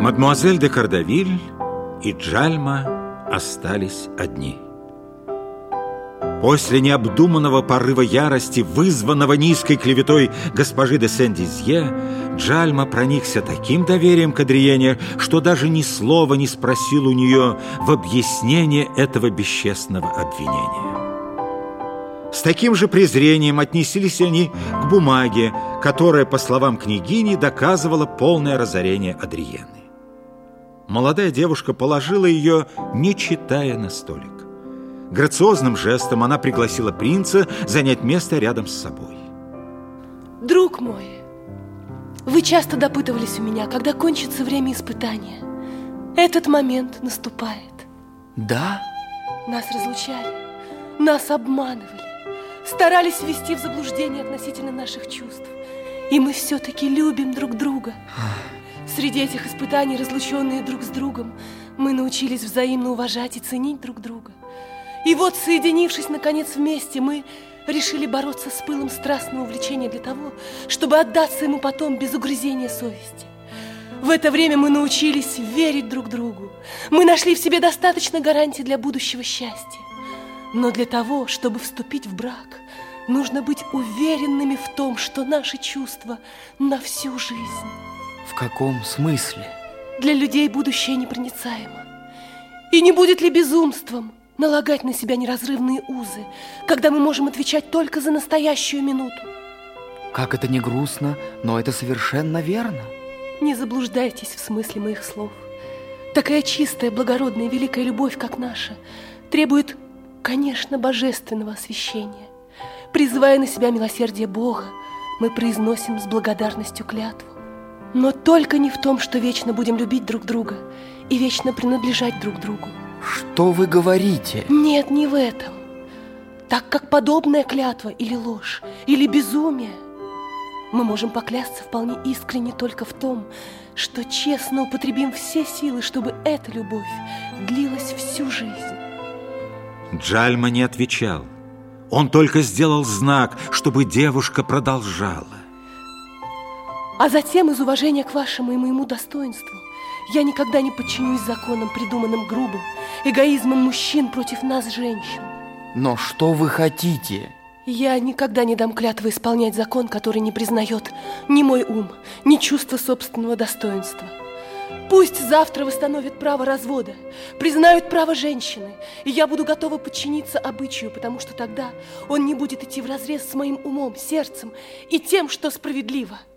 Мадмуазель де Кардавиль и Джальма остались одни. После необдуманного порыва ярости, вызванного низкой клеветой госпожи де Сен-Дизье, Джальма проникся таким доверием к Адриене, что даже ни слова не спросил у нее в объяснение этого бесчестного обвинения. С таким же презрением отнеслись они к бумаге, которая, по словам княгини, доказывала полное разорение Адриены. Молодая девушка положила ее, не читая на столик. Грациозным жестом она пригласила принца занять место рядом с собой. Друг мой, вы часто допытывались у меня, когда кончится время испытания. Этот момент наступает. Да? Нас разлучали, нас обманывали, старались ввести в заблуждение относительно наших чувств. И мы все-таки любим друг друга. Среди этих испытаний, разлученные друг с другом, мы научились взаимно уважать и ценить друг друга. И вот, соединившись, наконец, вместе, мы решили бороться с пылом страстного увлечения для того, чтобы отдаться ему потом без угрызения совести. В это время мы научились верить друг другу. Мы нашли в себе достаточно гарантий для будущего счастья. Но для того, чтобы вступить в брак, нужно быть уверенными в том, что наши чувства на всю жизнь. В каком смысле? Для людей будущее непроницаемо. И не будет ли безумством налагать на себя неразрывные узы, когда мы можем отвечать только за настоящую минуту? Как это не грустно, но это совершенно верно. Не заблуждайтесь в смысле моих слов. Такая чистая, благородная, великая любовь, как наша, требует, конечно, божественного освящения. Призывая на себя милосердие Бога, мы произносим с благодарностью клятву. Но только не в том, что вечно будем любить друг друга и вечно принадлежать друг другу. Что вы говорите? Нет, не в этом. Так как подобная клятва или ложь, или безумие, мы можем поклясться вполне искренне только в том, что честно употребим все силы, чтобы эта любовь длилась всю жизнь. Джальма не отвечал. Он только сделал знак, чтобы девушка продолжала. А затем, из уважения к вашему и моему достоинству, я никогда не подчинюсь законам, придуманным грубым, эгоизмом мужчин против нас, женщин. Но что вы хотите? Я никогда не дам клятвы исполнять закон, который не признает ни мой ум, ни чувство собственного достоинства. Пусть завтра восстановят право развода, признают право женщины, и я буду готова подчиниться обычаю, потому что тогда он не будет идти вразрез с моим умом, сердцем и тем, что справедливо –